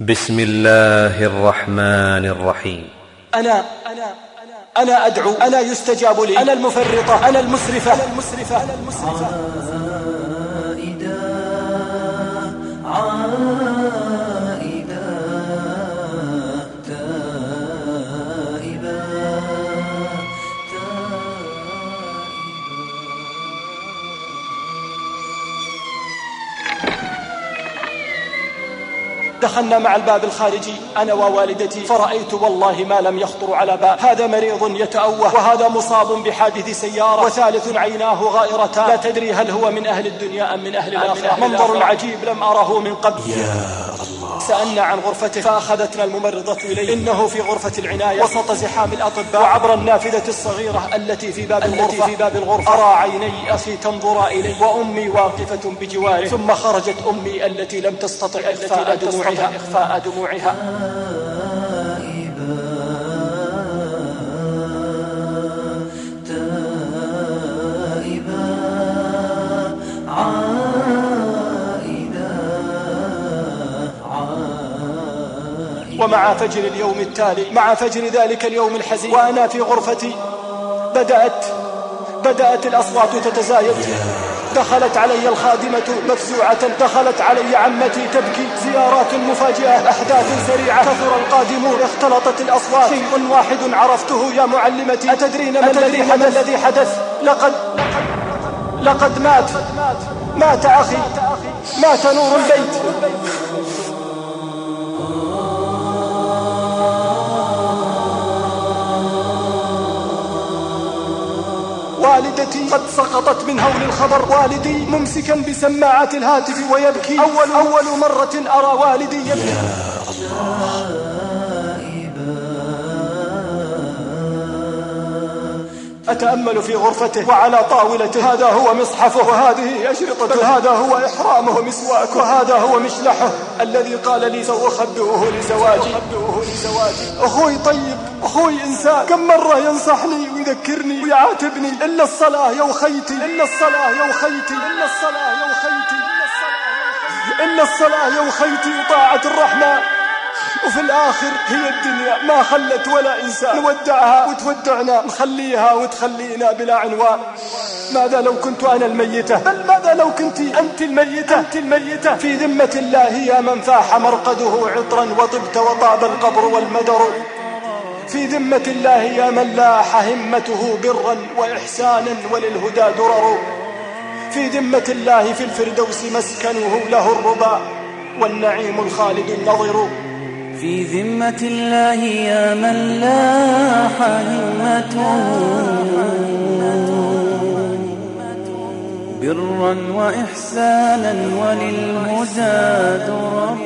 بسم الله الرحمن الرحيم. أنا أنا أنا أدعو أنا يستجاب لي أنا المفرطة أنا المسرفة أنا المسرفة أنا المسرفة. عائدا دخلنا مع الباب الخارجي. أنا ووالدتي. فرأيت والله ما لم يخطر على بال هذا مريض يتأوه. وهذا مصاب بحادث سيارة. وثالث عيناه غائرتان. لا تدري هل هو من أهل الدنيا أم من أهل الآخرة. منظر عجيب لم أره من قبل. يا الله. سألنا عن غرفته. فأخذتنا الممرضة إليه. إنه في غرفة العناية. وسط زحام الأطباء. وعبر النافذة الصغيرة التي في باب الغرفة. في باب الغرفة. أرى عيني أخي تنظر إلي وأمي واقفة بجواره. ثم خرجت أمي التي لم تستطع إخفاء دموعها إخفاء دموعها. ومع فجر اليوم التالي مع فجر ذلك اليوم الحزين وأنا في غرفتي بدأت بدأت الأصوات تتزايد. دخلت علي الخادمة مفزوعة دخلت علي عمتي تبكي. زيارات مفاجئة أحداث سريعة. كثر القادمون اختلطت الأصوات. شيء واحد عرفته يا معلمتي. أتدرين ما الذي حدث؟ حدث؟ لقد لقد مات. مات أخي. مات نور البيت. والدتي قد سقطت من هول الخبر. والدي ممسكا بسماعات الهاتف ويبكي. أول أول مرة أرى والدي يبكي. أتأمل في غرفته وعلى طاولته. هذا هو مصحفه وهذه أشرطته هذا هو إحرامه مسواك وهذا هو مشلحه. الذي قال لي سأخبئه لزواجي. أخوي طيب أخوي إنسان. كم مرة ينصحني ويذكرني ويعاتبني. إلا الصلاة يا أخيتي إلا الصلاة يا أخيتي إلا الصلاة يا أخيتي إلا الصلاة يا أخيتي وطاعة الرحمن. وفي الآخر هي الدنيا. ما خلت ولا إنسان. نودعها وتودعنا. نخليها وتخلينا بلا عنوان. ماذا لو كنت أنا الميتة؟ بل ماذا لو كنت أنت الميتة؟ أنت الميتة. في ذمة الله يا من فاح مرقده عطرا وطبت وطاب القبر والمدر. في ذمة الله يا من لاح همته برا وإحسانا وللهدى درر. في ذمة الله في الفردوس مسكنه له الربا والنعيم الخالد النظر. في ذمة الله يا من لاح همته برا وإحسانا وللهدى درر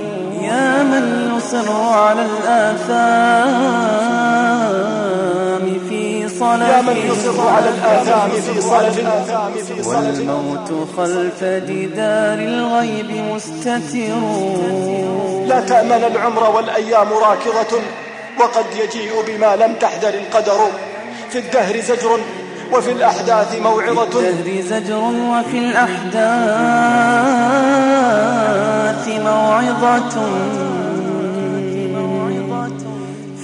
يا من يصر على يا من يصر على الآثام في صلب والموت خلف جدار الغيب مستتر. لا تأمن العمر والأيام راكضة وقد يجيء بما لم تحذر القدر. في الدهر زجر وفي الأحداث موعظة. الدهر زجر وفي الأحداث موعظة.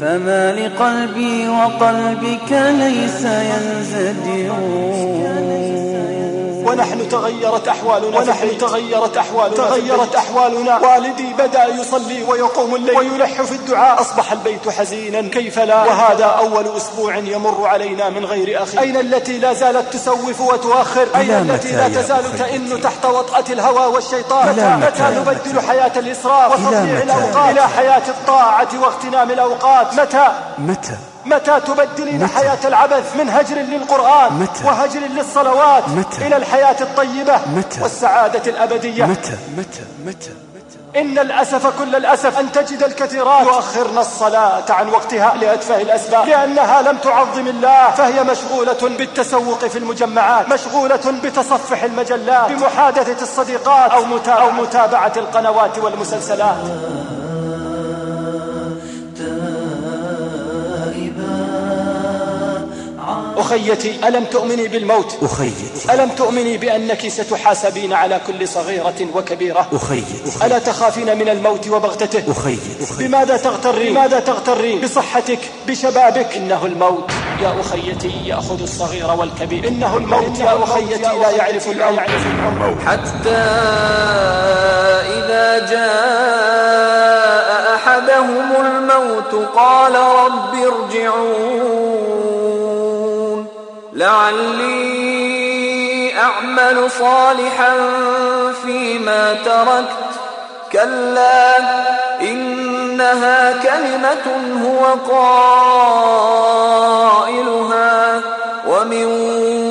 فما لقلبي وقلبك ليس ينزجر ونحن تغيرت أحوالنا. ونحن تغيرت أحوالنا. تغيرت أحوالنا. والدي بدأ يصلي ويقوم الليل. ويلح في الدعاء. أصبح البيت حزينا. كيف لا؟ وهذا أول أسبوع يمر علينا من غير أخي. أين التي لا زالت تسوف وتؤخر؟ أين التي لا تزال تئن تحت وطأة الهوى والشيطان؟ متى, متى نبدل حياة الإسراف وتضييع الأوقات؟ إلى حياة الطاعة واغتنام الأوقات. متى؟ متى؟ متى تبدلين حياة العبث؟ من هجر للقرآن متى؟ وهجر للصلوات متى؟ إلى الحياة الطيبة متى؟ والسعادة الأبدية. متى؟ متى؟ متى؟ إن الأسف كل الأسف أن تجد الكثيرات يؤخرن الصلاة عن وقتها لأتفه الأسباب لأنها لم تعظم الله فهي مشغولة بالتسوق في المجمعات مشغولة بتصفح المجلات بمحادثة الصديقات أو, متا أو متابعة القنوات والمسلسلات. أخيتي ألم تؤمني بالموت؟ أخيتي. ألم تؤمني بأنك ستحاسبين على كل صغيرة وكبيرة؟ أخيتي. ألا تخافين من الموت وبغتته؟ أخيتي. بماذا تغترين؟ بماذا تغترين؟ بصحتك؟ بشبابك؟ إنه الموت. يا أخيتي يأخذ الصغير والكبير. إنه الموت. يا أخيتي لا يعرف العمر حتى إذا جاء أحدهم الموت قال رب ارجعون. لعلي أعمل صالحا فيما تركت. كلا إنها كلمة هو قائلها ومن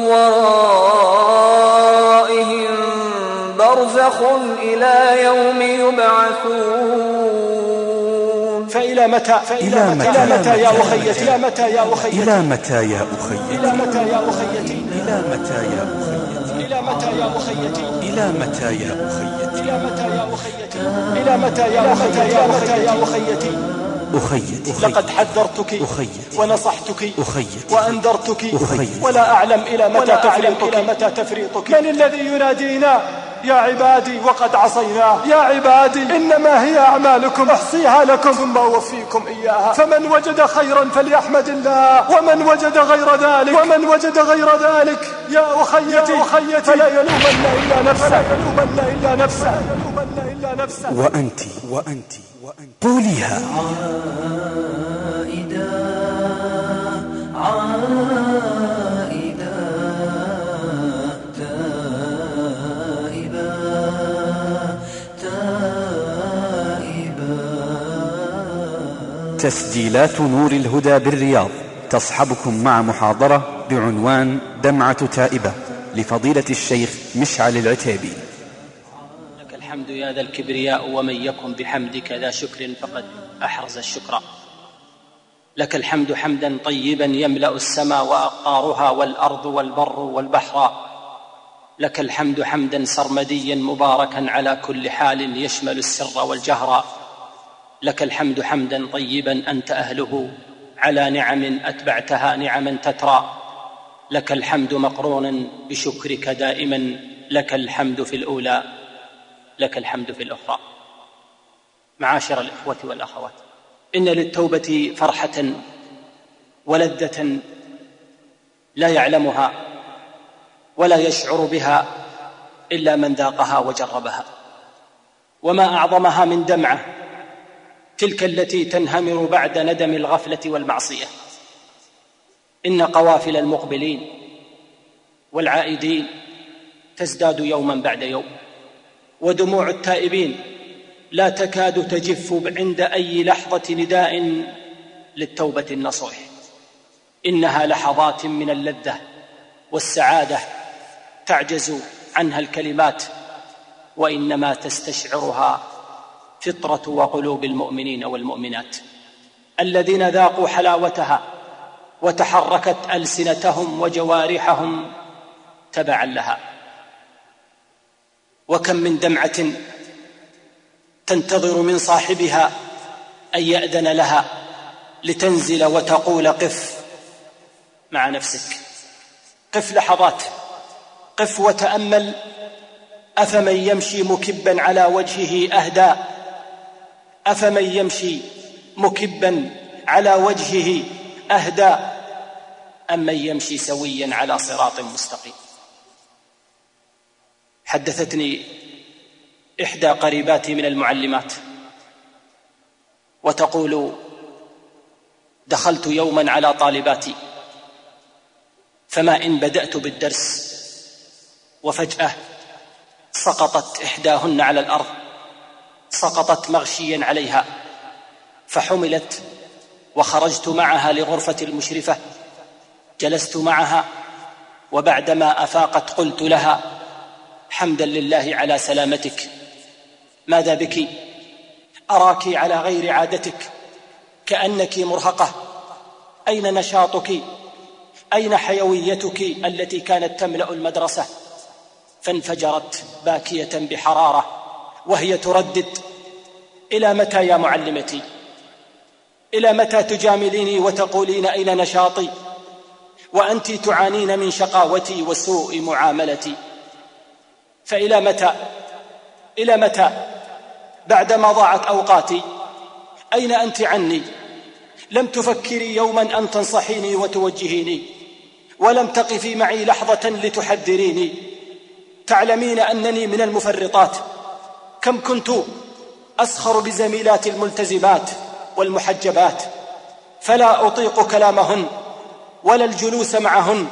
ورائهم برزخ إلى يوم يبعثون. إلى متى؟ إلى متى يا أخيتي إلى متى يا أخيتي إلى متى يا أخيتي إلى متى يا أخيتي إلى متى يا أخيتي إلى متى يا أخيتي إلى متى يا أخيتي إلى متى يا أخيتي إلى متى يا أخيتي أخيتي. لقد حذرتك أخيتي. ونصحتك أخيتي. وأنذرتك. أخيتي. ولا أعلم إلى متى تفريطك. إلى متى تفريطك. من الذي ينادينا؟ يا عبادي وقد عصيناه يا عبادي إنما هي أعمالكم. أحصيها لكم. ثم أوفيكم إياها. فمن وجد خيرا فليحمد الله. ومن وجد غير ذلك. ومن وجد غير ذلك. يا أخيتي. يا أخيتي. فلا يلومن إلا نفسه. فلا يلومن إلا نفسه. يلومن إلا نفسه. وأنت. وأنت. قوليها عائدا عائدا تائبا تائبا تسجيلات نور الهدى بالرياض تصحبكم مع محاضرة بعنوان دمعة تائبة لفضيلة الشيخ مشعل العتيبي. الحمد يا ذا الكبرياء ومن يكن بحمدك ذا شكر فقد أحرز الشكر. لك الحمد حمدا طيبا يملأ السماء واقطارها والأرض والبر والبحر. لك الحمد حمدا سرمديا مباركا على كل حال يشمل السر والجهر. لك الحمد حمدا طيبا أنت أهله على نعم أتبعتها نعما تترى. لك الحمد مقرون بشكرك دائما. لك الحمد في الأولى لك الحمد في الأخرى. معاشر الإخوة والأخوات. إن للتوبة فرحة ولذة لا يعلمها ولا يشعر بها إلا من ذاقها وجربها. وما أعظمها من دمعة تلك التي تنهمر بعد ندم الغفلة والمعصية. إن قوافل المقبلين والعائدين تزداد يوما بعد يوم. ودموع التائبين. لا تكاد تجف عند أي لحظة نداء للتوبة النصوح إنها لحظات من اللذة والسعادة تعجز عنها الكلمات وإنما تستشعرها فطرة وقلوب المؤمنين والمؤمنات. الذين ذاقوا حلاوتها وتحركت ألسنتهم وجوارحهم تبعا لها. وكم من دمعة تنتظر من صاحبها أن يأذن لها لتنزل وتقول قف مع نفسك. قف لحظات. قف وتأمل أفمن يمشي مكبا على وجهه أهدى. أفمن يمشي مكبا على وجهه أهدى. أمن يمشي سويا على صراط مستقيم. حدثتني إحدى قريباتي من المعلمات وتقول دخلت يوما على طالباتي فما إن بدأت بالدرس وفجأة سقطت إحداهن على الأرض سقطت مغشيا عليها فحملت وخرجت معها لغرفة المشرفة جلست معها وبعدما أفاقت قلت لها حمدا لله على سلامتك. ماذا بك؟ أراك على غير عادتك. كأنك مرهقة. أين نشاطك؟ أين حيويتك التي كانت تملأ المدرسة؟ فانفجرت باكية بحرارة وهي تردد. إلى متى يا معلمتي؟ إلى متى تجامليني وتقولين أين نشاطي؟ وأنت تعانين من شقاوتي وسوء معاملتي. فإلى متى؟ إلى متى؟ بعدما ضاعت أوقاتي. أين أنت عني؟ لم تفكري يوما أن تنصحيني وتوجهيني ولم تقفي معي لحظة لتحذريني. تعلمين أنني من المفرطات. كم كنت أسخر بزميلات الملتزمات والمحجبات. فلا أطيق كلامهن ولا الجلوس معهن.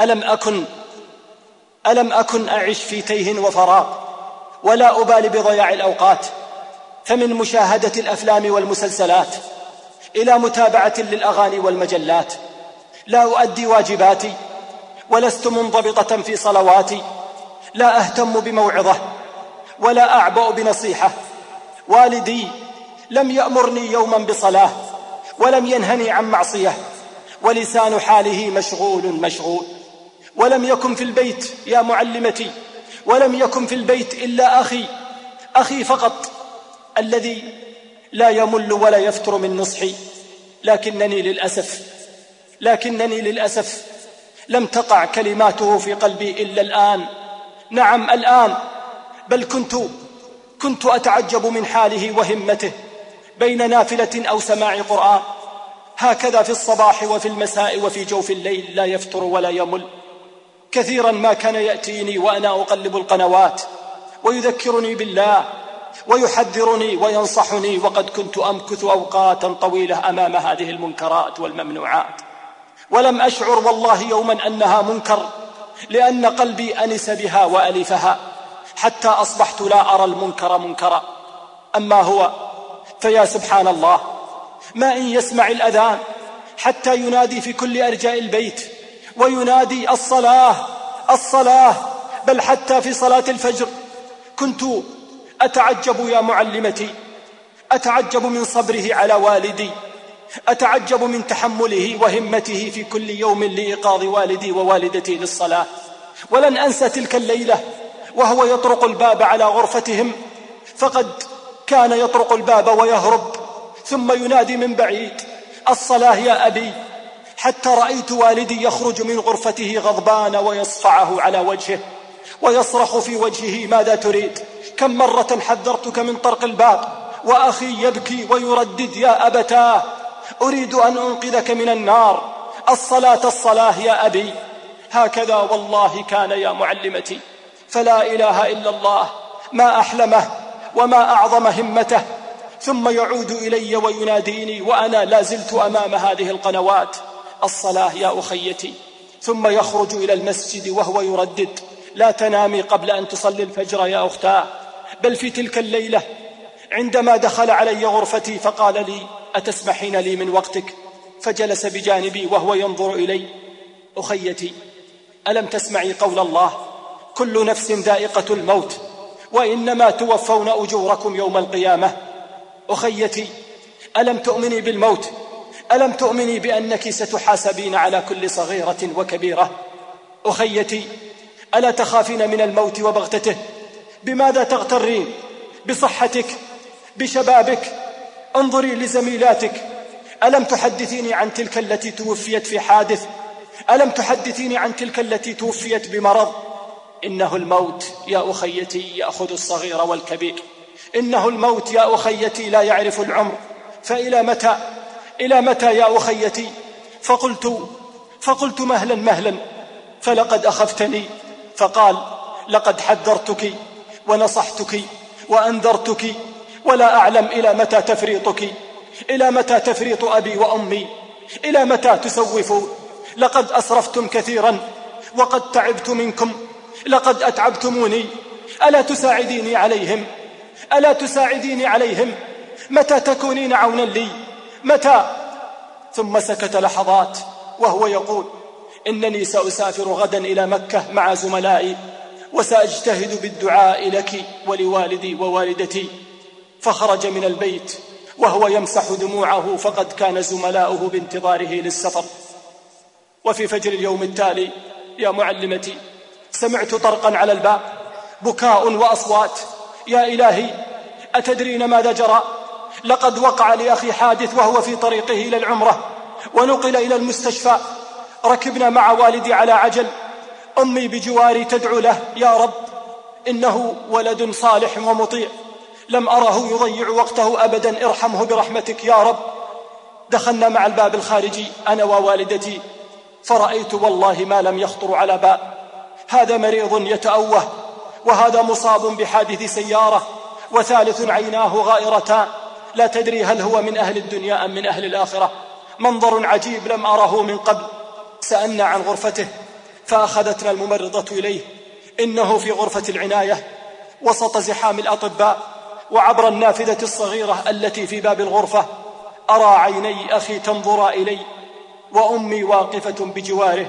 ألم أكن ألم أكن أعش في تيه وفراغ ولا أبالي بضياع الأوقات فمن مشاهدة الأفلام والمسلسلات إلى متابعة للأغاني والمجلات لا أؤدي واجباتي ولست منضبطة في صلواتي لا أهتم بموعظة ولا أعبأ بنصيحة والدي لم يأمرني يوما بصلاة ولم ينهني عن معصية ولسان حاله مشغول مشغول ولم يكن في البيت يا معلمتي ولم يكن في البيت إلا أخي أخي فقط الذي لا يمل ولا يفتر من نصحي لكنني للأسف لكنني للأسف لم تقع كلماته في قلبي إلا الآن. نعم الآن بل كنت كنت أتعجب من حاله وهمته بين نافلة أو سماع قرآن. هكذا في الصباح وفي المساء وفي جوف الليل لا يفتر ولا يمل. كثيرا ما كان يأتيني وأنا أقلب القنوات ويذكرني بالله ويحذرني وينصحني وقد كنت أمكث أوقاتا طويلة أمام هذه المنكرات والممنوعات. ولم أشعر والله يوما أنها منكر لأن قلبي أنس بها وألفها حتى أصبحت لا أرى المنكر منكرا. أما هو فيا سبحان الله ما إن يسمع الأذان حتى ينادي في كل أرجاء البيت وينادي الصلاة الصلاة بل حتى في صلاة الفجر. كنت أتعجب يا معلمتي أتعجب من صبره على والدي أتعجب من تحمله وهمته في كل يوم لإيقاظ والدي ووالدتي للصلاة. ولن أنسى تلك الليلة وهو يطرق الباب على غرفتهم فقد كان يطرق الباب ويهرب ثم ينادي من بعيد الصلاة يا أبي. حتى رأيت والدي يخرج من غرفته غضبان ويصفعه على وجهه ويصرخ في وجهه ماذا تريد؟ كم مرة حذرتك من طرق الباب وأخي يبكي ويردد يا أبتاه أريد أن أنقذك من النار الصلاة الصلاة يا أبي. هكذا والله كان يا معلمتي. فلا إله إلا الله ما أحلمه وما أعظم همته. ثم يعود إلي ويناديني وأنا لا زلت أمام هذه القنوات. الصلاة يا أخيتي. ثم يخرج إلى المسجد وهو يردد. لا تنامي قبل أن تصلي الفجر يا أختاه. بل في تلك الليلة عندما دخل علي غرفتي فقال لي أتسمحين لي من وقتك؟ فجلس بجانبي وهو ينظر إلي. أخيتي ألم تسمعي قول الله؟ كل نفس ذائقة الموت وإنما توفون أجوركم يوم القيامة. أخيتي ألم تؤمني بالموت؟ ألم تؤمني بأنك ستحاسبين على كل صغيرة وكبيرة؟ أخيتي ألا تخافين من الموت وبغتته؟ بماذا تغترين؟ بصحتك؟ بشبابك؟ انظري لزميلاتك. ألم تحدثيني عن تلك التي توفيت في حادث؟ ألم تحدثيني عن تلك التي توفيت بمرض؟ إنه الموت يا أخيتي يأخذ الصغير والكبير. إنه الموت يا أخيتي لا يعرف العمر. فإلى متى؟ إلى متى يا أخيتي؟ فقلت فقلت مهلا مهلا فلقد أخفتني. فقال لقد حذرتك ونصحتك وأنذرتك ولا أعلم إلى متى تفريطك. إلى متى تفريط أبي وأمي؟ إلى متى تسوفون لقد أسرفتم كثيرا وقد تعبت منكم لقد أتعبتموني. ألا تساعديني عليهم؟ ألا تساعديني عليهم؟ متى تكونين عونا لي؟ متى؟ ثم سكت لحظات وهو يقول إنني سأسافر غدا إلى مكة مع زملائي وسأجتهد بالدعاء لك ولوالدي ووالدتي. فخرج من البيت وهو يمسح دموعه فقد كان زملاؤه بانتظاره للسفر. وفي فجر اليوم التالي يا معلمتي سمعت طرقا على الباب بكاء وأصوات. يا إلهي أتدرين ماذا جرى لقد وقع لأخي حادث وهو في طريقه إلى العمرة ونقل إلى المستشفى. ركبنا مع والدي على عجل. أمي بجواري تدعو له يا رب إنه ولد صالح ومطيع. لم أره يضيع وقته أبدا. ارحمه برحمتك يا رب. دخلنا مع الباب الخارجي أنا ووالدتي. فرأيت والله ما لم يخطر على بال هذا مريض يتأوه وهذا مصاب بحادث سيارة وثالث عيناه غائرتان. لا تدري هل هو من أهل الدنيا أم من أهل الآخرة. منظر عجيب لم أره من قبل. سألنا عن غرفته فأخذتنا الممرضة إليه. إنه في غرفة العناية وسط زحام الأطباء وعبر النافذة الصغيرة التي في باب الغرفة. أرى عيني أخي تنظر إلي وأمي واقفة بجواره.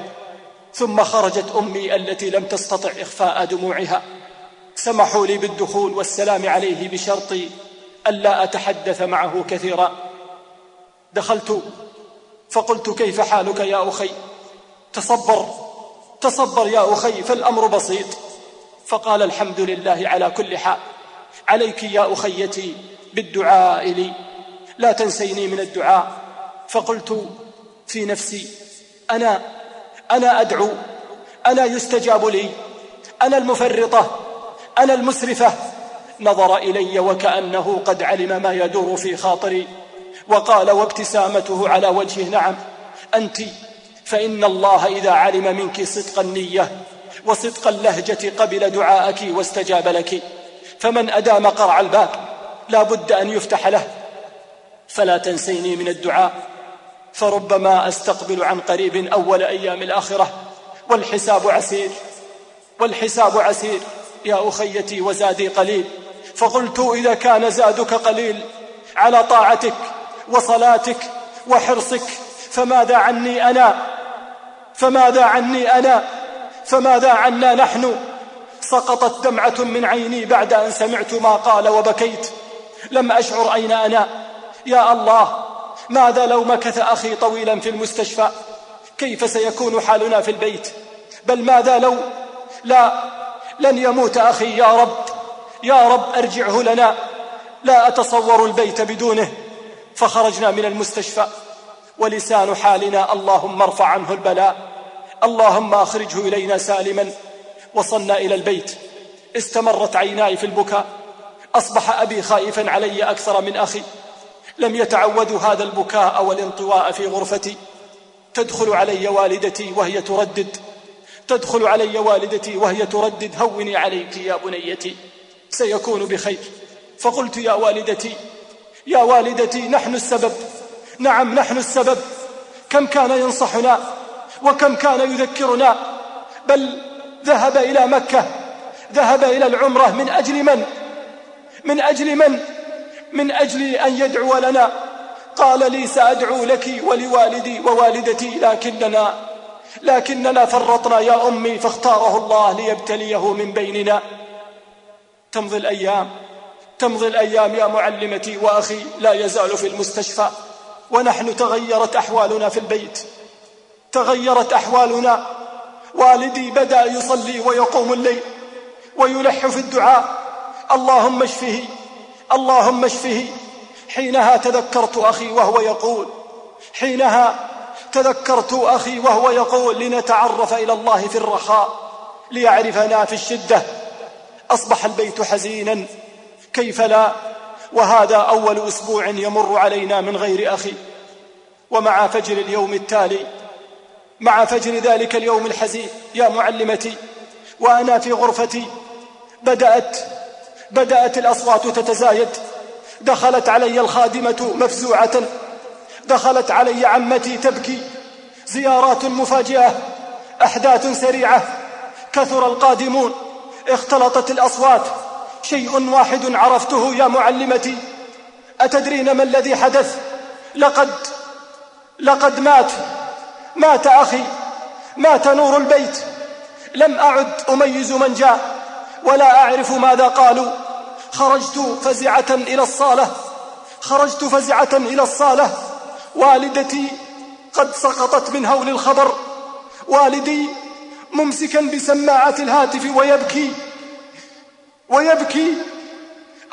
ثم خرجت أمي التي لم تستطع إخفاء دموعها. سمحوا لي بالدخول والسلام عليه بشرط ألا أتحدث معه كثيرا. دخلت فقلت كيف حالك يا أخي؟ تصبر تصبر يا أخي فالأمر بسيط. فقال الحمد لله على كل حال. عليك يا أخيتي بالدعاء لي. لا تنسيني من الدعاء. فقلت في نفسي أنا أنا أدعو أنا يستجاب لي. أنا المفرطة أنا المسرفة. نظر إلي وكأنه قد علم ما يدور في خاطري وقال وابتسامته على وجهه نعم أنت فإن الله إذا علم منك صدق النية وصدق اللهجة قبل دعاءك واستجاب لك. فمن أدام قرع الباب لا بد أن يفتح له. فلا تنسيني من الدعاء فربما أستقبل عن قريب أول أيام الآخرة. والحساب عسير والحساب عسير يا أخيتي وزادي قليل. فقلت إذا كان زادك قليل على طاعتك وصلاتك وحرصك فماذا عني أنا؟ فماذا عني أنا؟ فماذا عنا نحن؟ سقطت دمعة من عيني بعد أن سمعت ما قال وبكيت. لم أشعر أين أنا؟ يا الله ماذا لو مكث أخي طويلا في المستشفى؟ كيف سيكون حالنا في البيت؟ بل ماذا لو؟ لا لن يموت أخي يا رب. يا رب أرجعه لنا. لا أتصور البيت بدونه. فخرجنا من المستشفى. ولسان حالنا اللهم ارفع عنه البلاء. اللهم أخرجه إلينا سالما. وصلنا إلى البيت. استمرت عيناي في البكاء. أصبح أبي خائفا علي أكثر من أخي. لم يتعودوا هذا البكاء والانطواء في غرفتي. تدخل علي والدتي وهي تردد. تدخل علي والدتي وهي تردد. هوني عليك يا بنيتي. سيكون بخير. فقلت يا والدتي يا والدتي نحن السبب. نعم نحن السبب. كم كان ينصحنا وكم كان يذكرنا. بل ذهب إلى مكة ذهب إلى العمرة من أجل من؟ من أجل من؟ من أجل أن يدعو لنا. قال لي سأدعو لك ولوالدي ووالدتي لكننا لكننا فرطنا يا أمي فاختاره الله ليبتليه من بيننا. تمضي الأيام تمضي الأيام يا معلمتي وأخي لا يزال في المستشفى ونحن تغيرت أحوالنا في البيت. تغيرت أحوالنا. والدي بدأ يصلي ويقوم الليل ويلح في الدعاء. اللهم اشفه اللهم اشفه. حينها تذكرت أخي وهو يقول حينها تذكرت أخي وهو يقول لنتعرف إلى الله في الرخاء ليعرفنا في الشدة. أصبح البيت حزينا. كيف لا؟ وهذا أول أسبوع يمر علينا من غير أخي. ومع فجر اليوم التالي مع فجر ذلك اليوم الحزين يا معلمتي وأنا في غرفتي بدأت بدأت الأصوات تتزايد. دخلت علي الخادمة مفزوعة. دخلت علي عمتي تبكي. زيارات مفاجئة أحداث سريعة. كثر القادمون. اختلطت الأصوات. شيء واحد عرفته يا معلمتي. أتدرين ما الذي حدث؟ لقد لقد مات. مات أخي. مات نور البيت. لم أعد أميز من جاء. ولا أعرف ماذا قالوا. خرجت فزعة إلى الصالة. خرجت فزعة إلى الصالة. والدتي قد سقطت من هول الخبر. والدي ممسكا بسماعات الهاتف ويبكي ويبكي.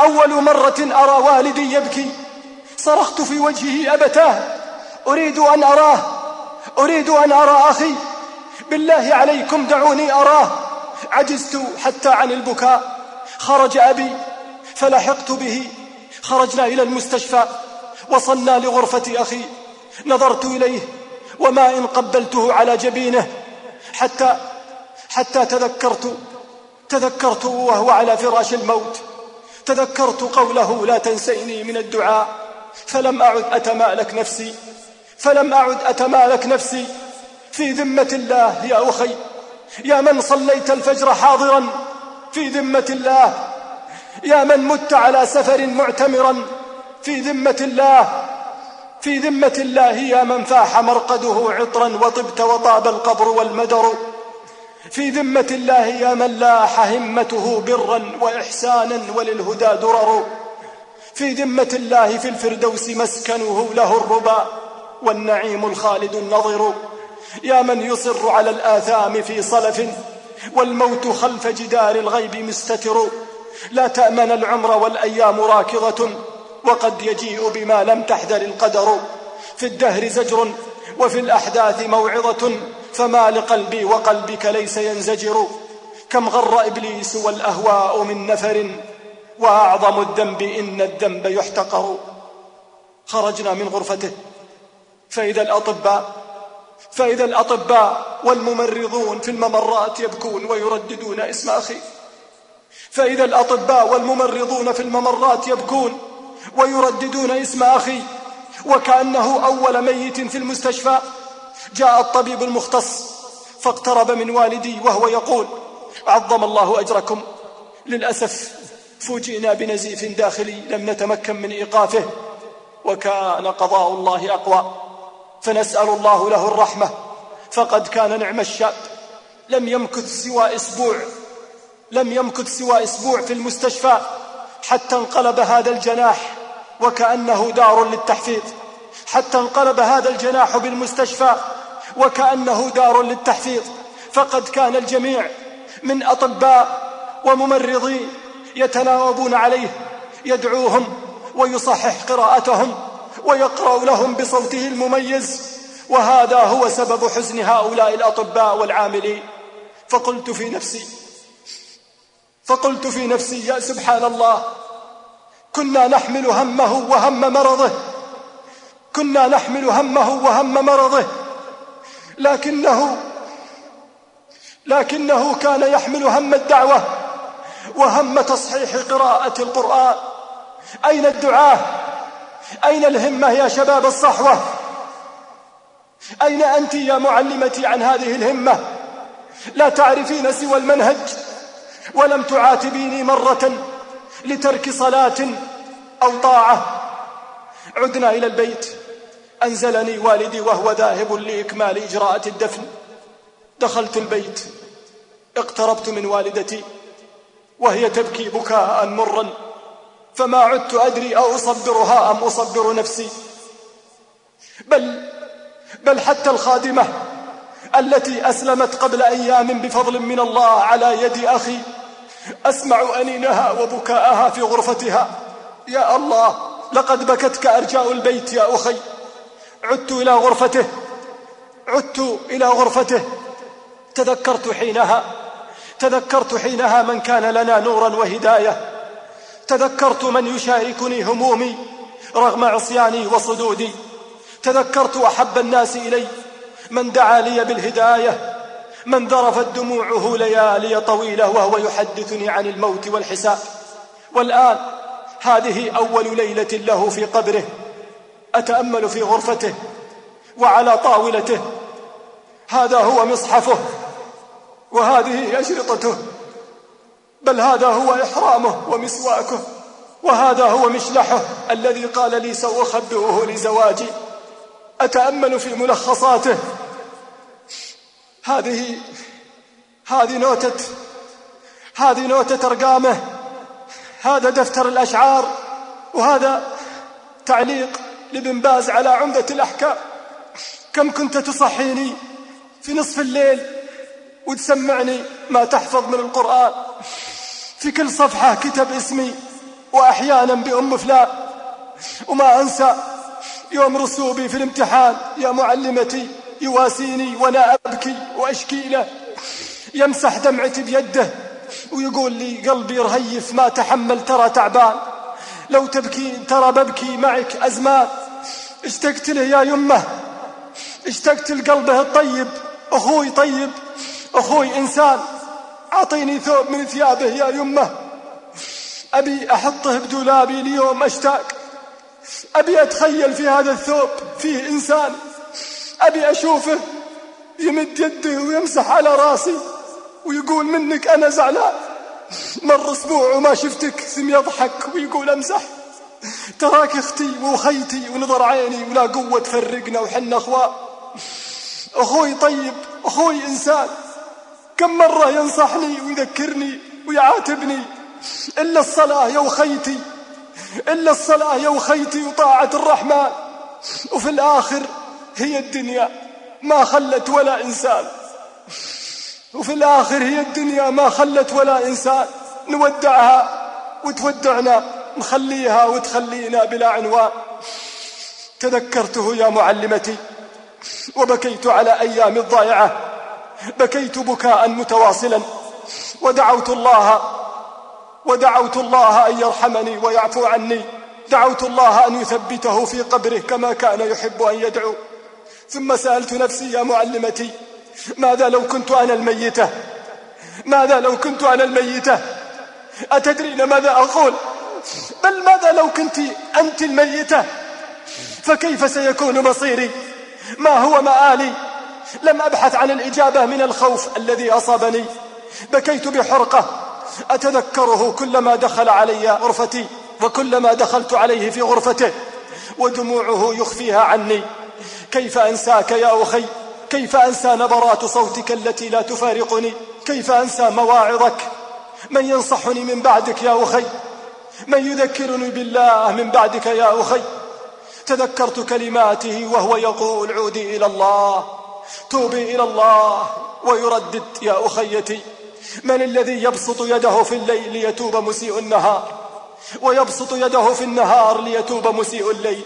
أول مرة أرى والدي يبكي. صرخت في وجهه أبتاه أريد أن أراه أريد أن أرى أخي. بالله عليكم دعوني أراه. عجزت حتى عن البكاء. خرج أبي فلحقت به. خرجنا إلى المستشفى. وصلنا لغرفة أخي. نظرت إليه وما إن قبلته على جبينه. حتى حتى تذكرت تذكرت وهو على فراش الموت. تذكرت قوله لا تنسيني من الدعاء. فلم أعد أتمالك نفسي. فلم أعد أتمالك نفسي. في ذمة الله يا أخي. يا من صليت الفجر حاضرا. في ذمة الله. يا من مت على سفر معتمرا. في ذمة الله. في ذمة الله يا من فاح مرقده عطرا وطبت وطاب القبر والمدر. في ذمة الله يا من لاح همته برا وإحسانا وللهدى درر. في ذمة الله في الفردوس مسكنه له الربا والنعيم الخالد النظر. يا من يصر على الآثام في صلف والموت خلف جدار الغيب مستتر. لا تأمن العمر والأيام راكضة. وقد يجيء بما لم تحذر القدر. في الدهر زجر وفي الأحداث موعظة فما لقلبي وقلبك ليس ينزجر. كم غر إبليس والأهواء من نفر وأعظم الذنب إن الذنب يحتقر. خرجنا من غرفته فإذا الأطباء فإذا الأطباء والممرضون في الممرات يبكون ويرددون اسم أخي. فإذا الأطباء والممرضون في الممرات يبكون ويرددون اسم أخي وكأنه أول ميت في المستشفى. جاء الطبيب المختص فاقترب من والدي وهو يقول عظم الله أجركم. للأسف فوجئنا بنزيف داخلي لم نتمكن من إيقافه وكان قضاء الله أقوى. فنسأل الله له الرحمة. فقد كان نعم الشاب لم يمكث سوى أسبوع لم يمكث سوى أسبوع في المستشفى. حتى انقلب هذا الجناح وكأنه دار للتحفيظ. حتى انقلب هذا الجناح بالمستشفى وكأنه دار للتحفيظ. فقد كان الجميع من أطباء وممرضين يتناوبون عليه يدعوهم ويصحح قراءتهم ويقرأ لهم بصوته المميز. وهذا هو سبب حزن هؤلاء الأطباء والعاملين. فقلت في نفسي فقلت في نفسي يا سبحان الله كنا نحمل همه وهم مرضه. كنا نحمل همه وهم مرضه. لكنه لكنه كان يحمل هم الدعوة وهم تصحيح قراءة القرآن. أين الدعاة؟ أين الهمة يا شباب الصحوة؟ أين أنت يا معلمتي عن هذه الهمة؟ لا تعرفين سوى المنهج. ولم تعاتبيني مرة لترك صلاة أو طاعة. عدنا إلى البيت. أنزلني والدي وهو ذاهب لإكمال إجراءات الدفن. دخلت البيت. اقتربت من والدتي. وهي تبكي بكاء مرا. فما عدت أدري أصبرها أم أصبر نفسي. بل بل حتى الخادمة التي أسلمت قبل أيام بفضل من الله على يد أخي أسمع أنينها وبكاءها في غرفتها. يا الله لقد بكتك أرجاء البيت يا أخي. عدت إلى غرفته. عدت إلى غرفته. تذكرت حينها. تذكرت حينها من كان لنا نورا وهداية. تذكرت من يشاركني همومي رغم عصياني وصدودي. تذكرت أحب الناس إلي من دعا لي بالهداية. من ذرفت دموعه ليالي طويلة وهو يحدثني عن الموت والحساب. والآن هذه أول ليلة له في قبره. أتأمل في غرفته وعلى طاولته. هذا هو مصحفه وهذه أشرطته. بل هذا هو إحرامه ومسواكه. وهذا هو مشلحه الذي قال لي سأخبئه لزواجي. أتأمل في ملخصاته. هذه هذه نوتة هذه نوتة أرقامه هذا دفتر الأشعار وهذا تعليق لابن باز على عمدة الأحكام. كم كنت تصحيني في نصف الليل وتسمعني ما تحفظ من القرآن. في كل صفحة كتب اسمي وأحيانا بأم فلان. وما أنسى يوم رسوبي في الامتحان يا معلمتي. يواسيني وأنا أبكي وأشكي له. يمسح دمعتي بيده ويقول لي قلبي رهيف ما تحمل ترى تعبان. لو تبكي ترى ببكي معك أزمان. اشتقت له يا يمه اشتقت لقلبه الطيب. أخوي طيب أخوي إنسان. أعطيني ثوب من ثيابه يا يمه. أبي أحطه بدولابي اليوم أشتاق. أبي أتخيل في هذا الثوب فيه إنسان. أبي أشوفه يمد يده ويمسح على راسي ويقول منك أنا زعلان. مر أسبوع وما شفتك ثم يضحك ويقول أمسح تراك أختي وخيتي ونظر عيني ولا قوة تفرقنا وحنا أخوان. أخوي طيب أخوي إنسان. كم مرة ينصحني ويذكرني ويعاتبني. إلا الصلاة يا وخيتي إلا الصلاة يا وخيتي وطاعة الرحمن. وفي الآخر هي الدنيا ما خلت ولا إنسان. وفي الآخر هي الدنيا ما خلت ولا إنسان. نودعها وتودعنا نخليها وتخلينا بلا عنوان. تذكرته يا معلمتي وبكيت على أيام الضائعة. بكيت بكاء متواصلا. ودعوت الله ودعوت الله أن يرحمني ويعفو عني. دعوت الله أن يثبته في قبره كما كان يحب أن يدعو. ثم سألت نفسي يا معلمتي ماذا لو كنت أنا الميتة؟ ماذا لو كنت أنا الميتة؟ أتدرين ماذا أقول؟ بل ماذا لو كنت أنت الميتة؟ فكيف سيكون مصيري؟ ما هو مآلي؟ لم أبحث عن الإجابة من الخوف الذي أصابني. بكيت بحرقة. أتذكره كلما دخل علي غرفتي وكلما دخلت عليه في غرفته ودموعه يخفيها عني. كيف أنساك يا أخي؟ كيف أنسى نبرات صوتك التي لا تفارقني؟ كيف أنسى مواعظك؟ من ينصحني من بعدك يا أخي؟ من يذكرني بالله من بعدك يا أخي؟ تذكرت كلماته وهو يقول عودي إلى الله توبي إلى الله ويردد يا أخيتي. من الذي يبسط يده في الليل ليتوب مسيء النهار؟ ويبسط يده في النهار ليتوب مسيء الليل.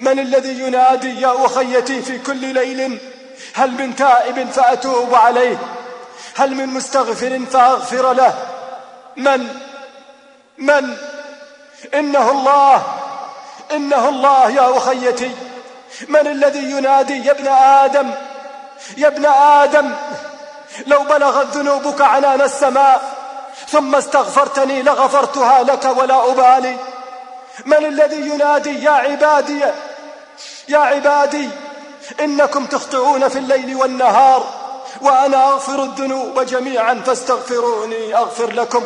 من الذي ينادي يا أخيتي في كل ليل؟ هل من تائب فأتوب عليه؟ هل من مستغفر فأغفر له؟ من؟ من؟ إنه الله إنه الله يا أخيتي. من الذي ينادي يا ابن آدم؟ يا ابن آدم لو بلغت ذنوبك عنان السماء ثم استغفرتني لغفرتها لك ولا أبالي. من الذي ينادي يا عبادي؟ يا عبادي إنكم تخطئون في الليل والنهار وأنا أغفر الذنوب جميعا فاستغفروني أغفر لكم.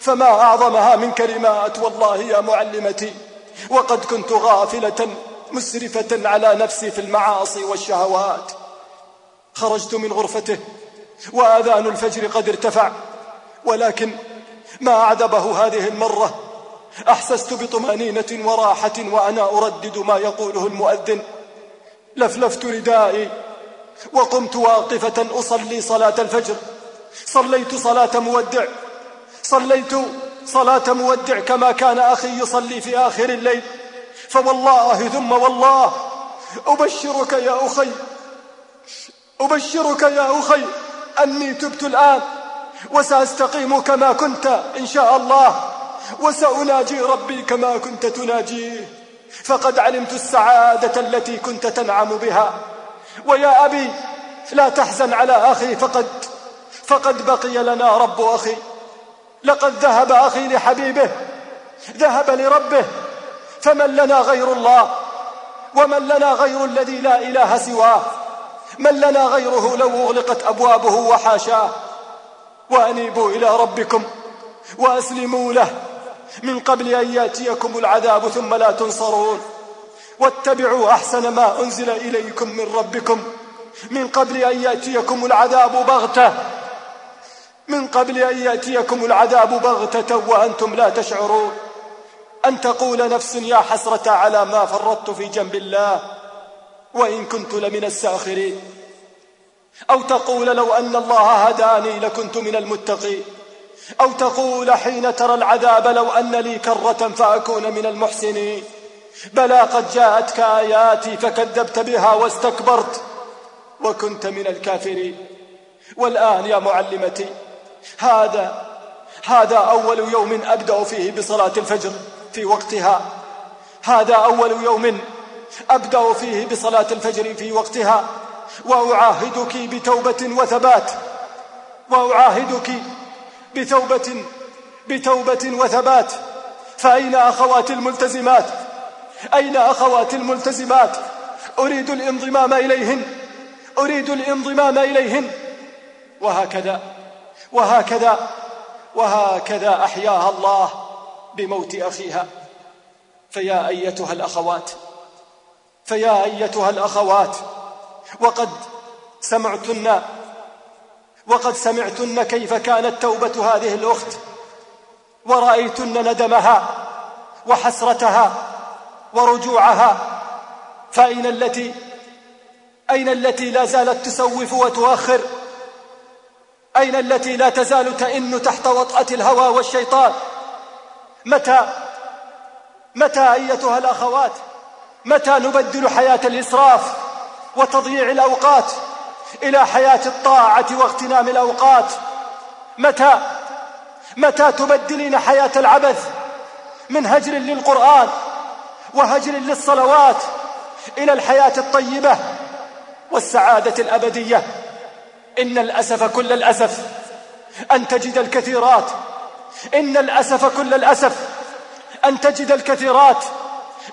فما أعظمها من كلمات والله يا معلمتي وقد كنت غافلة مسرفة على نفسي في المعاصي والشهوات. خرجت من غرفته وآذان الفجر قد ارتفع ولكن ما أعذبه هذه المرة. أحسست بطمأنينة وراحة وأنا أردد ما يقوله المؤذن. لفلفت ردائي وقمت واقفة أصلي صلاة الفجر. صليت صلاة مودع. صليت صلاة مودع كما كان أخي يصلي في آخر الليل. فوالله ثم والله أبشرك يا أخي أبشرك يا أخي أني تبت الآن وسأستقيم كما كنت إن شاء الله. وسأناجي ربي كما كنت تناجيه فقد علمت السعادة التي كنت تنعم بها. ويا أبي لا تحزن على أخي فقد فقد بقي لنا رب أخي. لقد ذهب أخي لحبيبه ذهب لربه. فمن لنا غير الله؟ ومن لنا غير الذي لا إله سواه؟ من لنا غيره لو أغلقت أبوابه وحاشاه؟ وأنيبوا إلى ربكم وأسلموا له. من قبل أن يأتيكم العذاب ثم لا تنصرون. واتبعوا أحسن ما أنزل إليكم من ربكم. من قبل أن يأتيكم العذاب بغتة. من قبل أن يأتيكم العذاب بغتة وأنتم لا تشعرون. أن تقول نفس يا حسرة على ما فرطت في جنب الله. وإن كنت لمن الساخرين. أو تقول لو أن الله هداني لكنت من المتقين. أو تقول حين ترى العذاب لو أن لي كرة فأكون من المحسنين. بلى قد جاءتك آياتي فكذبت بها واستكبرت وكنت من الكافرين. والآن يا معلمتي هذا هذا أول يوم أبدأ فيه بصلاة الفجر في وقتها. هذا أول يوم أبدأ فيه بصلاة الفجر في وقتها. وأعاهدك بتوبة وثبات. وأعاهدك بتوبة بتوبة وثبات. فأين أخوات الملتزمات؟ أين أخوات الملتزمات؟ أريد الانضمام إليهن. أريد الانضمام إليهن. وهكذا وهكذا وهكذا أحياها الله بموت أخيها. فيا أيتها الأخوات فيا أيتها الأخوات وقد سمعتن وقد سمعتن كيف كانت توبة هذه الأخت ورأيتن ندمها وحسرتها ورجوعها فأين التي أين التي لا زالت تسوف وتؤخر؟ أين التي لا تزال تئن تحت وطأة الهوى والشيطان؟ متى متى أيتها الأخوات؟ متى نبدل حياة الإسراف وتضييع الأوقات؟ إلى حياة الطاعة واغتنام الأوقات. متى؟ متى تبدلين حياة العبث؟ من هجر للقرآن وهجر للصلوات إلى الحياة الطيبة والسعادة الأبدية. إن الأسف كل الأسف. أن تجد الكثيرات. إن الأسف كل الأسف. أن تجد الكثيرات.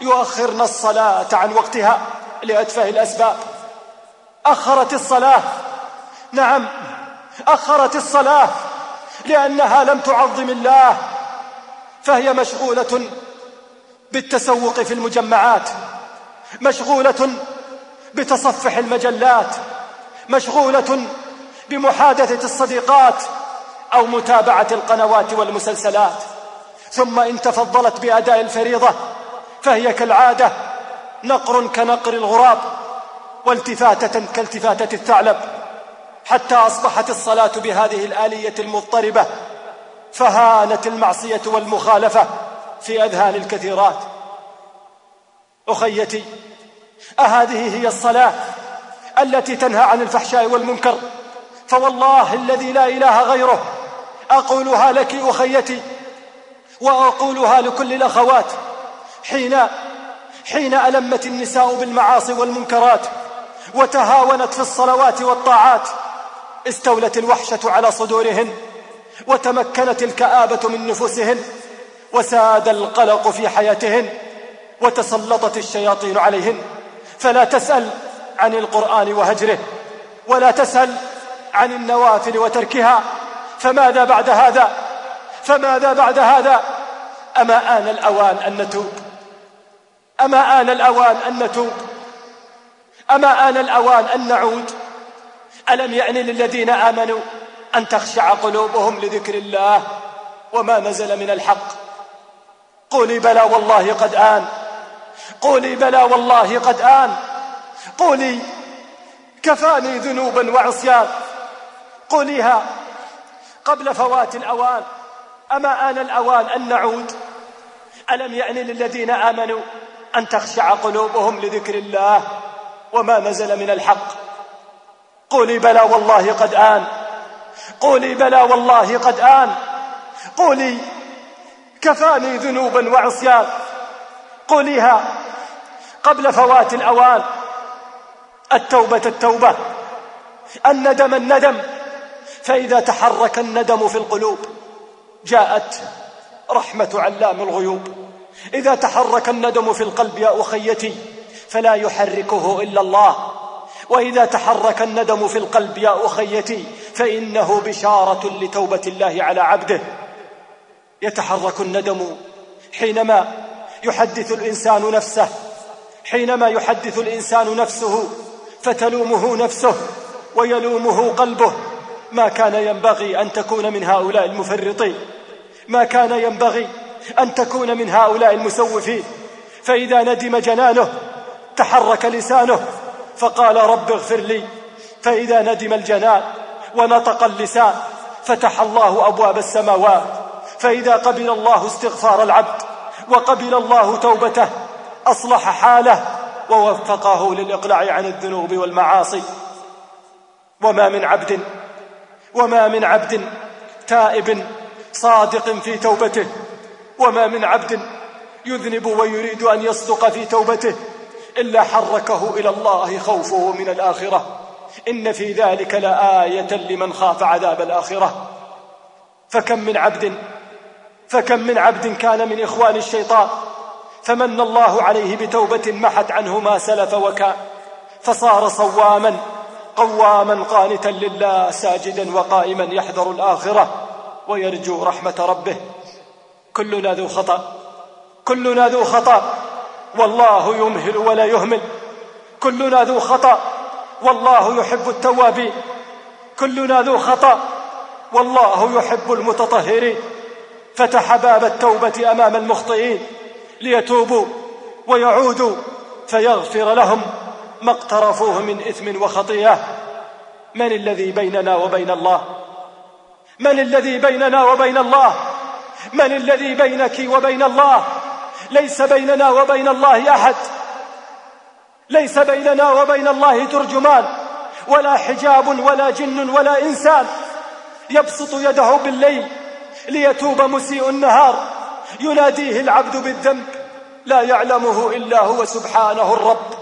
يؤخرن الصلاة عن وقتها لأتفه الأسباب. أخرت الصلاة. نعم أخرت الصلاة لأنها لم تعظم الله. فهي مشغولة بالتسوق في المجمعات مشغولة بتصفح المجلات مشغولة بمحادثة الصديقات أو متابعة القنوات والمسلسلات. ثم إن تفضلت بأداء الفريضة فهي كالعادة نقر كنقر الغراب. والتفاتة كالتفاتة الثعلب حتى أصبحت الصلاة بهذه الآلية المضطربة فهانت المعصية والمخالفة في أذهان الكثيرات. أخيتي أهذه هي الصلاة التي تنهى عن الفحشاء والمنكر فوالله الذي لا إله غيره أقولها لك أخيتي وأقولها لكل الأخوات حين حين ألمت النساء بالمعاصي والمنكرات. وتهاونت في الصلوات والطاعات استولت الوحشة على صدورهن وتمكنت الكآبة من نفوسهن وساد القلق في حياتهن وتسلطت الشياطين عليهن. فلا تسأل عن القرآن وهجره ولا تسأل عن النوافل وتركها. فماذا بعد هذا؟ فماذا بعد هذا؟ أما آن الأوان أن نتوب؟ أما آن الأوان أن نتوب؟ أما آن الأوان أن نعود؟ ألم يعني للذين آمنوا أن تخشع قلوبهم لذكر الله وما نزل من الحق؟ قولي بلى والله قد آن. قولي بلى والله قد آن. قولي كفاني ذنوبا وعصيان. قوليها قبل فوات الأوان. أما آن الأوان أن نعود؟ ألم يعني للذين آمنوا أن تخشع قلوبهم لذكر الله وما نزل من الحق. قولي بلى والله قد آن. قولي بلى والله قد آن. قولي كفاني ذنوبا وعصيان. قوليها قبل فوات الأوان. التوبة التوبة. الندم الندم. فإذا تحرك الندم في القلوب جاءت رحمة علام الغيوب. إذا تحرك الندم في القلب يا أخيتي فلا يحركه إلا الله. وإذا تحرك الندم في القلب يا أخيتي فإنه بشارة لتوبة الله على عبده. يتحرك الندم حينما يحدث الإنسان نفسه حينما يحدث الإنسان نفسه فتلومه نفسه ويلومه قلبه. ما كان ينبغي أن تكون من هؤلاء المفرطين. ما كان ينبغي أن تكون من هؤلاء المسوفين. فإذا ندم جنانه تحرك لسانه فقال رب اغفر لي فإذا ندم الجنان ونطق اللسان فتح الله أبواب السماوات فإذا قبل الله استغفار العبد وقبل الله توبته أصلح حاله ووفقه للإقلاع عن الذنوب والمعاصي. وما من عبد وما من عبد تائب صادق في توبته وما من عبد يذنب ويريد أن يصدق في توبته. إلا حركه إلى الله خوفه من الآخرة. إن في ذلك لآية لمن خاف عذاب الآخرة. فكم من عبد فكم من عبد كان من إخوان الشيطان فمن الله عليه بتوبة محت عنه ما سلف وكان فصار صواما قواما قانتا لله ساجدا وقائما يحذر الآخرة ويرجو رحمة ربه. كلنا ذو خطأ كلنا ذو خطأ. والله يمهل ولا يهمل. كلنا ذو خطأ. والله يحب التوابين كلنا ذو خطأ. والله يحب المتطهرين فتح باب التوبة أمام المخطئين ليتوبوا ويعودوا فيغفر لهم ما اقترفوه من إثم وخطيئة. من الذي بيننا وبين الله؟ من الذي بيننا وبين الله؟ من الذي بينك وبين الله؟ ليس بيننا وبين الله أحد. ليس بيننا وبين الله ترجمان. ولا حجاب ولا جن ولا إنسان. يبسط يده بالليل ليتوب مسيء النهار. يناديه العبد بالذنب. لا يعلمه إلا هو سبحانه الرب.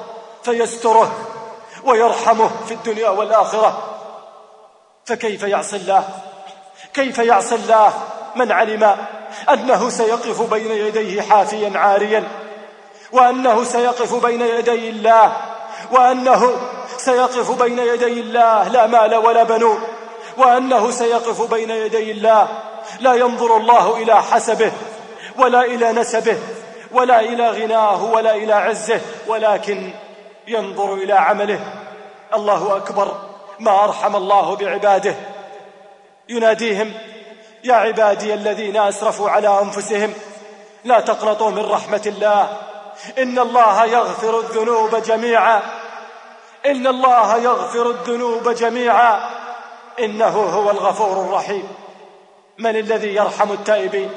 فيستره ويرحمه في الدنيا والآخرة. فكيف يعصي الله؟ كيف يعصي الله؟ من علم أنه سيقف بين يديه حافيا عاريا وأنه سيقف بين يدي الله وأنه سيقف بين يدي الله لا مال ولا بنون وأنه سيقف بين يدي الله لا ينظر الله إلى حسبه ولا إلى نسبه ولا إلى غناه ولا إلى عزه ولكن ينظر إلى عمله. الله أكبر ما أرحم الله بعباده. يناديهم يا عبادي الذين أسرفوا على أنفسهم لا تقنطوا من رحمة الله. إن الله يغفر الذنوب جميعا. إن الله يغفر الذنوب جميعا. إنه هو الغفور الرحيم. من الذي يرحم التائبين؟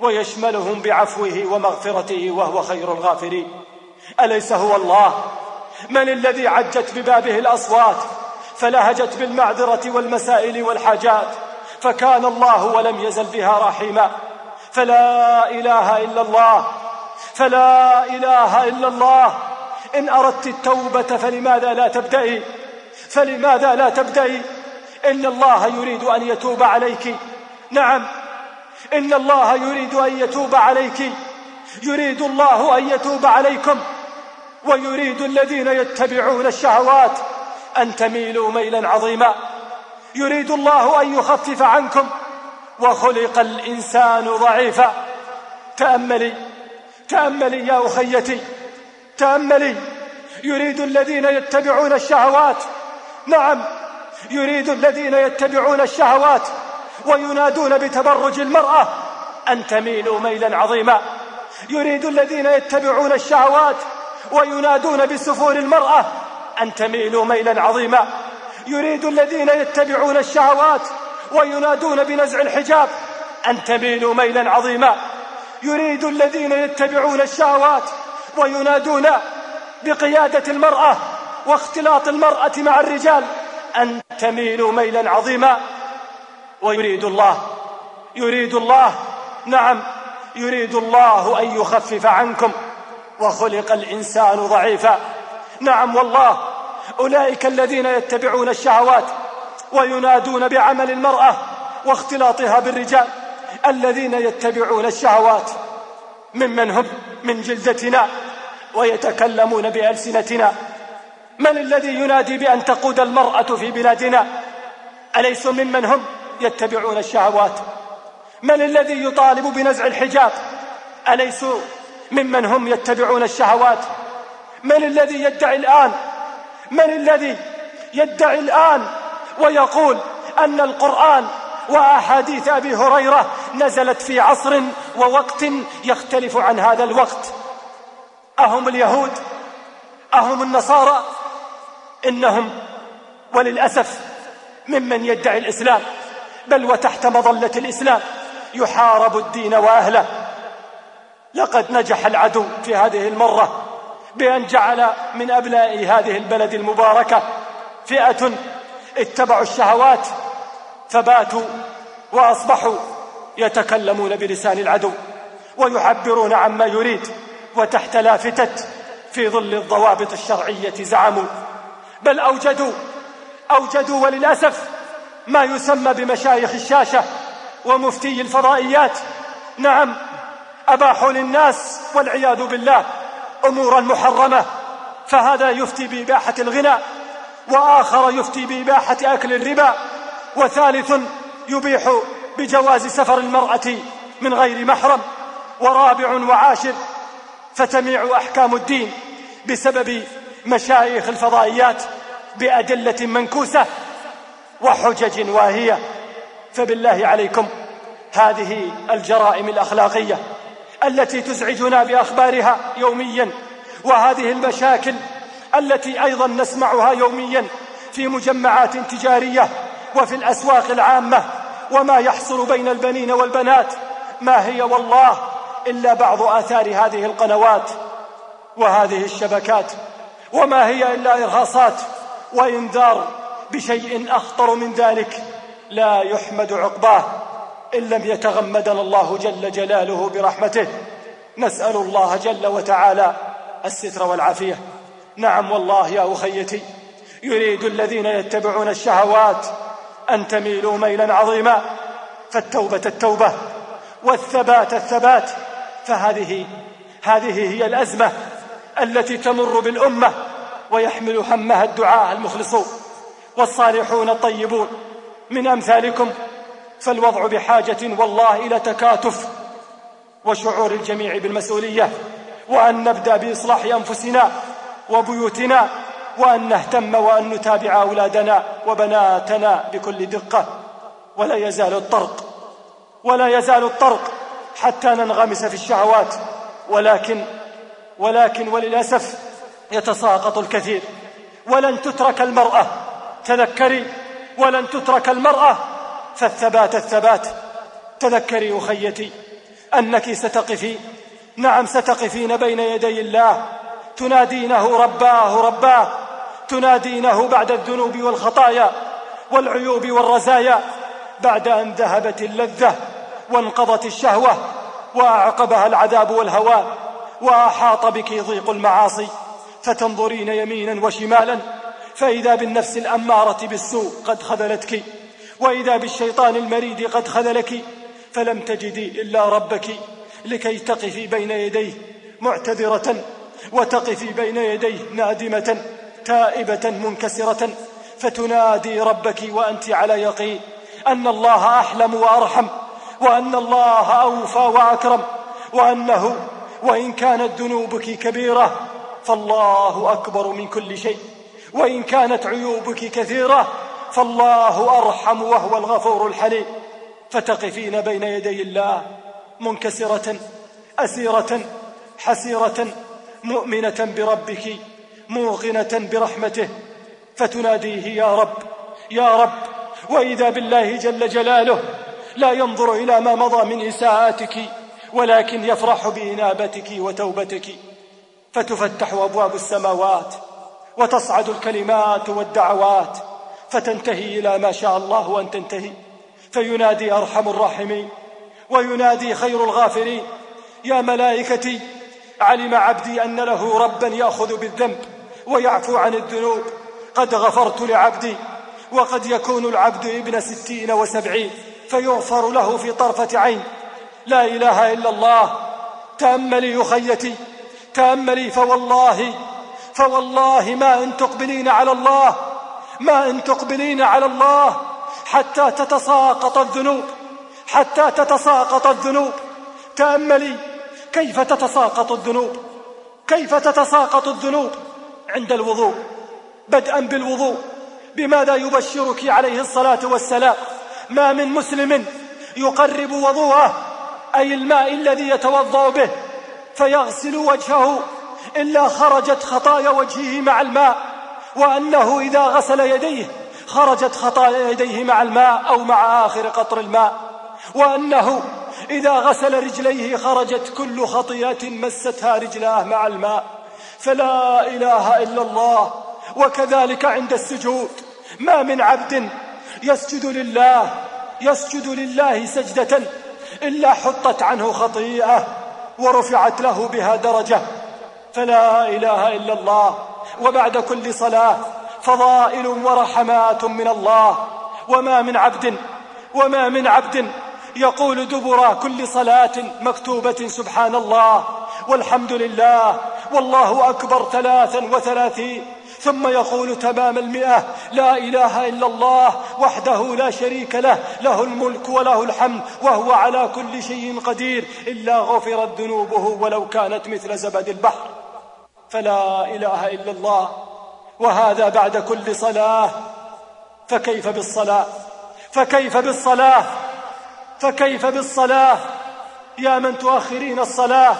ويشملهم بعفوه ومغفرته وهو خير الغافرين. أليس هو الله؟ من الذي عجت ببابه الأصوات؟ فلهجت بالمعذرة والمسائل والحاجات. فكان الله ولم يزل بها رحيما. فلا إله إلا الله فلا إله إلا الله. إن أردت التوبة فلماذا لا تبدأي؟ فلماذا لا تبدأي؟ إن الله يريد أن يتوب عليك. نعم. إن الله يريد أن يتوب عليك. يريد الله أن يتوب عليكم. ويريد الذين يتبعون الشهوات أن تميلوا ميلا عظيما. يريد الله أن يخفف عنكم وخلق الإنسان ضعيفا. تأملي تأملي يا أخيتي تأملي. يريد الذين يتبعون الشهوات نعم. يريد الذين يتبعون الشهوات وينادون بتبرج المرأة أن تميلوا ميلا عظيما. يريد الذين يتبعون الشهوات وينادون بسفور المرأة أن تميلوا ميلا عظيما. يريد الذين يتبعون الشهوات وينادون بنزع الحجاب. أن تميلوا ميلا عظيما. يريد الذين يتبعون الشهوات وينادون بقيادة المرأة واختلاط المرأة مع الرجال. أن تميلوا ميلا عظيما. ويريد الله يريد الله نعم يريد الله أن يخفف عنكم. وخلق الإنسان ضعيفا. نعم والله أولئك الذين يتبعون الشهوات وينادون بعمل المرأة واختلاطها بالرجال الذين يتبعون الشهوات ممن هم من جلدتنا ويتكلمون بألسنتنا من الذي ينادي بأن تقود المرأة في بلادنا؟ أليسوا ممن هم يتبعون الشهوات؟ من الذي يطالب بنزع الحجاب؟ أليسوا ممن هم يتبعون الشهوات؟ من الذي يدعي الآن من الذي يدعي الآن ويقول أن القرآن وأحاديث أبي هريرة نزلت في عصر ووقت يختلف عن هذا الوقت؟ أهم اليهود؟ أهم النصارى؟ إنهم وللأسف ممن يدعي الإسلام بل وتحت مظلة الإسلام يحارب الدين وأهله. لقد نجح العدو في هذه المرة. بأن جعل من أبناء هذه البلد المباركة فئة اتبعوا الشهوات فباتوا وأصبحوا يتكلمون بلسان العدو ويعبرون عما يريد وتحت لافتة في ظل الضوابط الشرعية زعموا. بل أوجدوا أوجدوا وللأسف ما يسمى بمشايخ الشاشة ومفتي الفضائيات. نعم أباحوا للناس والعياذ بالله. أمورا محرمة فهذا يفتي بإباحة الغنى وآخر يفتي بإباحة أكل الربا وثالث يبيح بجواز سفر المرأة من غير محرم ورابع وعاشر فتميع أحكام الدين بسبب مشايخ الفضائيات بأدلة منكوسة وحجج واهية. فبالله عليكم هذه الجرائم الأخلاقية. التي تزعجنا بأخبارها يوميا وهذه المشاكل التي أيضا نسمعها يوميا في مجمعات تجارية وفي الأسواق العامة وما يحصل بين البنين والبنات. ما هي والله إلا بعض آثار هذه القنوات وهذه الشبكات؟ وما هي إلا إرهاصات وإنذار بشيء أخطر من ذلك؟ لا يحمد عقباه. إن لم يتغمدنا الله جل جلاله برحمته نسأل الله جل وتعالى الستر والعافية. نعم والله يا أخيتي يريد الذين يتبعون الشهوات أن تميلوا ميلا عظيما فالتوبة التوبة والثبات الثبات فهذه هذه هي الأزمة التي تمر بالأمة ويحمل همها الدعاء المخلصون والصالحون الطيبون. من أمثالكم فالوضع بحاجة والله إلى تكاتف وشعور الجميع بالمسؤولية وأن نبدأ بإصلاح أنفسنا وبيوتنا وأن نهتم وأن نتابع أولادنا وبناتنا بكل دقة. ولا يزال الطرق ولا يزال الطرق حتى ننغمس في الشهوات. ولكن ولكن وللأسف يتساقط الكثير. ولن تترك المرأة تذكري ولن تترك المرأة فالثبات الثبات. تذكري أخيتي أنك ستقفي. نعم ستقفين بين يدي الله. تنادينه رباه رباه تنادينه بعد الذنوب والخطايا والعيوب والرزايا. بعد أن ذهبت اللذة وانقضت الشهوة وأعقبها العذاب والهوان وأحاط بك ضيق المعاصي. فتنظرين يمينا وشمالا. فإذا بالنفس الأمارة بالسوء قد خذلتك. وإذا بالشيطان المريد قد خذلك فلم تجدي إلا ربك لكي تقفي بين يديه معتذرة وتقفي بين يديه نادمة تائبة منكسرة. فتنادي ربك وأنت على يقين أن الله أحلم وأرحم وأن الله أوفى وأكرم وأنه وإن كانت ذنوبك كبيرة فالله أكبر من كل شيء وإن كانت عيوبك كثيرة فالله أرحم وهو الغفور الحليم. فتقفين بين يدي الله منكسرة أسيرة حسيرة مؤمنة بربك موقنة برحمته. فتناديه يا رب يا رب وإذا بالله جل جلاله لا ينظر إلى ما مضى من إساءاتك ولكن يفرح بإنابتك وتوبتك. فتفتح أبواب السماوات وتصعد الكلمات والدعوات. فتنتهي إلى ما شاء الله أن تنتهي. فينادي أرحم الراحمين وينادي خير الغافرين يا ملائكتي علم عبدي أن له ربا يأخذ بالذنب ويعفو عن الذنوب. قد غفرت لعبدي وقد يكون العبد ابن ستين وسبعين فيغفر له في طرفة عين. لا إله إلا الله تأملي يخيتي تأملي فوالله فوالله ما إن تقبلين على الله. ما إن تقبلين على الله حتى تتساقط الذنوب حتى تتساقط الذنوب. تأملي كيف تتساقط الذنوب؟ كيف تتساقط الذنوب؟ عند الوضوء بدءا بالوضوء. بماذا يبشرك عليه الصلاة والسلام؟ ما من مسلم يقرب وضوءه أي الماء الذي يتوضأ به فيغسل وجهه إلا خرجت خطايا وجهه مع الماء. وأنه إذا غسل يديه خرجت خطايا يديه مع الماء أو مع آخر قطر الماء. وأنه إذا غسل رجليه خرجت كل خطيئة مستها رجلاه مع الماء. فلا إله إلا الله. وكذلك عند السجود. ما من عبد يسجد لله يسجد لله سجدة إلا حطت عنه خطيئة ورفعت له بها درجة. فلا إله إلا الله. وبعد كل صلاة فضائل ورحمات من الله. وما من عبد وما من عبد يقول دبر كل صلاة مكتوبة سبحان الله. والحمد لله والله أكبر ثلاثا وثلاثين. ثم يقول تمام المئة لا إله إلا الله وحده لا شريك له له الملك وله الحمد وهو على كل شيء قدير. إلا غفرت ذنوبه ولو كانت مثل زبد البحر. فلا إله إلا الله وهذا بعد كل صلاة. فكيف بالصلاة؟ فكيف بالصلاة؟ فكيف بالصلاة؟ يا من تؤخرين الصلاة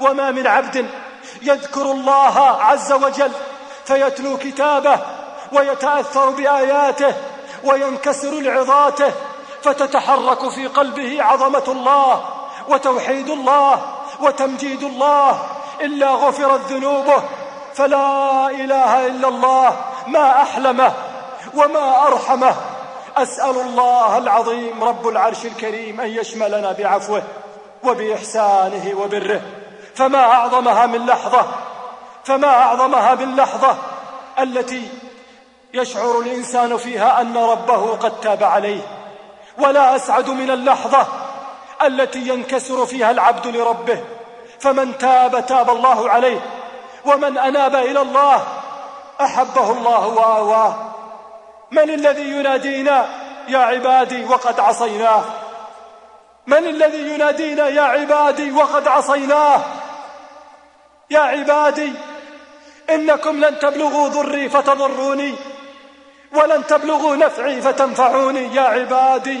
وما من عبد يذكر الله عز وجل فيتلو كتابه ويتأثر بآياته وينكسر لعظاته فتتحرك في قلبه عظمة الله وتوحيد الله وتمجيد الله. إلا غفرت ذنوبه فلا إله إلا الله ما أحلمه وما أرحمه. أسأل الله العظيم رب العرش الكريم أن يشملنا بعفوه وبإحسانه وبره. فما أعظمها من لحظة فما أعظمها من لحظة التي يشعر الإنسان فيها أن ربه قد تاب عليه. ولا أسعد من اللحظة التي ينكسر فيها العبد لربه. فمن تاب تاب الله عليه. ومن أناب إلى الله أحبه الله وآواه. من الذي ينادينا؟ يا عبادي وقد عصيناه. من الذي ينادينا؟ يا عبادي وقد عصيناه. يا عبادي إنكم لن تبلغوا ضري فتضروني ولن تبلغوا نفعي فتنفعوني. يا عبادي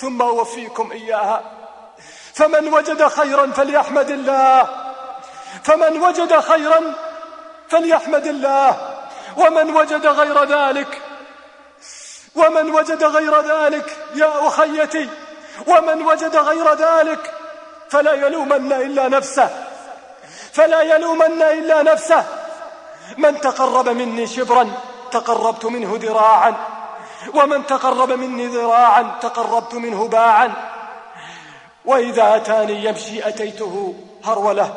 ثم أوفيكم إياها. فمن وجد خيرا فليحمد الله. فمن وجد خيرا فليحمد الله. ومن وجد غير ذلك ومن وجد غير ذلك يا أخيتي. ومن وجد غير ذلك فلا يلومن إلا نفسه. فلا يلومن إلا نفسه. من تقرب مني شبرا تقربت منه ذراعا. ومن تقرب مني ذراعا تقربت منه باعا. وإذا أتاني يمشي أتيته هرولة.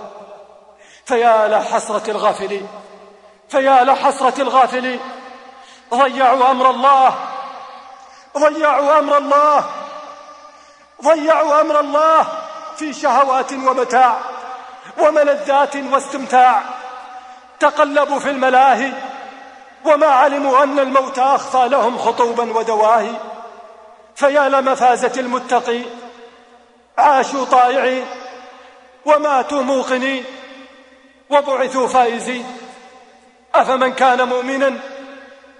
فيا لحسرة الغافلين فيا لحسرة الغافلين ضيعوا أمر الله ضيعوا أمر الله ضيعوا أمر الله في شهوات ومتاع وملذات واستمتاع. تقلبوا في الملاهي وما علموا أن الموت أخفى لهم خطوبا ودواهي. فيا لمفازة المتقين عاشوا طائعين وماتوا موقنين وبعثوا فائزين أفمن كان مؤمنا؟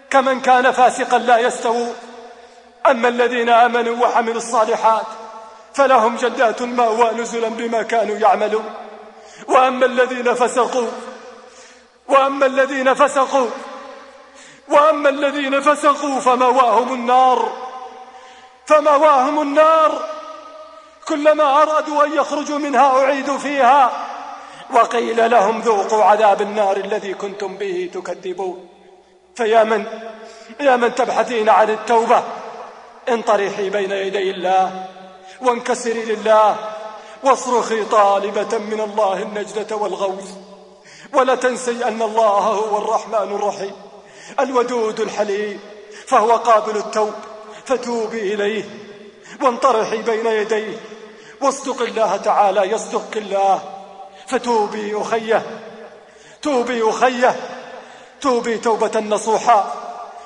كمن كان فاسقا لا يستوون أما الذين آمنوا وحملوا الصالحات فلهم جنات مأوى نزلا بما كانوا يعملون. وأما الذين فسقوا وأما الذين فسقوا وأما الذين فسقوا فمواهم النار فمواهم النار. كلما أرادوا أن يخرجوا منها أعيدوا فيها. وقيل لهم ذوقوا عذاب النار الذي كنتم به تكذبون. فيا من؟ يا من تبحثين عن التوبة؟ انطرحي بين يدي الله وانكسري لله واصرخي طالبة من الله النجدة والغوث ولا تنسي أن الله هو الرحمن الرحيم. الودود الحليم فهو قابل التوب فتوبي إليه وانطرحي بين يديه واصدق الله تعالى يصدقك الله فتوبي أخيه توبي أخيه توبي توبة نصوحا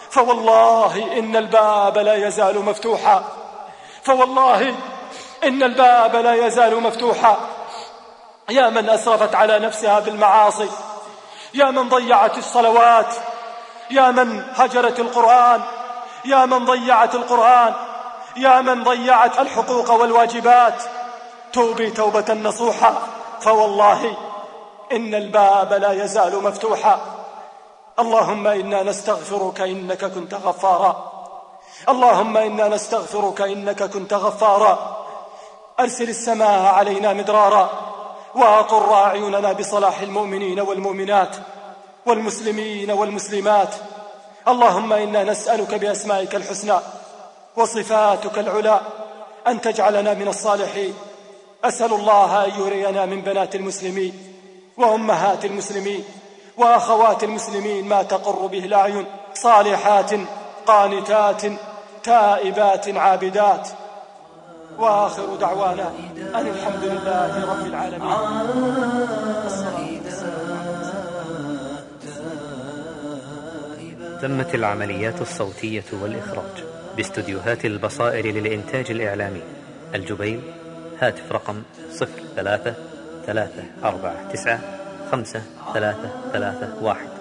فوالله إن الباب لا يزال مفتوحا فوالله إن الباب لا يزال مفتوحا. يا من أسرفت على نفسها بالمعاصي يا من ضيعت الصلوات يا من هجرت القرآن يا من ضيعت القرآن يا من ضيعت الحقوق والواجبات. توبي توبة نصوحة فوالله إن الباب لا يزال مفتوحا. اللهم إنا نستغفرك إنك كنت غفارا. اللهم إنا نستغفرك إنك كنت غفارا. أرسل السماء علينا مدرارا وأقر أعيننا بصلاح المؤمنين والمؤمنات. والمسلمين والمسلمات. اللهم إنا نسألك بأسمائك الحسنى وصفاتك العلى أن تجعلنا من الصالحين. أسأل الله أن يرينا من بنات المسلمين وأمهات المسلمين وأخوات المسلمين ما تقر به الأعين. صالحات قانتات تائبات عابدات. وآخر دعوانا أن الحمد لله رب العالمين. تمت العمليات الصوتية والإخراج باستديوهات البصائر للإنتاج الإعلامي. الجبيل هاتف رقم صفر ثلاثة ثلاثة أربعة تسعة خمسة ثلاثة ثلاثة واحد.